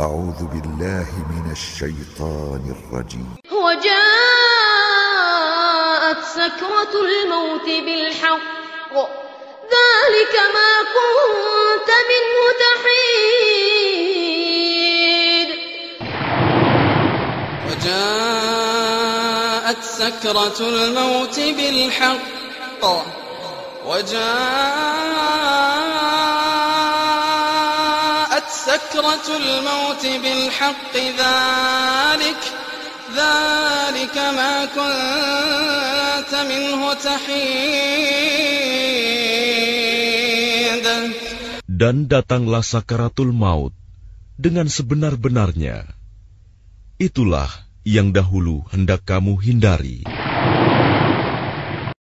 أعوذ بالله من الشيطان الرجيم. وجاءت سكرة الموت بالحق. ذلك ما كنت منه تحيد. وجاءت سكرة الموت بالحق. وجاءت سكرة الموت بالحق ذلك ذلك ما كنت منه تحيد Dan datanglah sakaratul maut dengan sebenar-benarnya. Itulah yang dahulu hendak kamu hindari.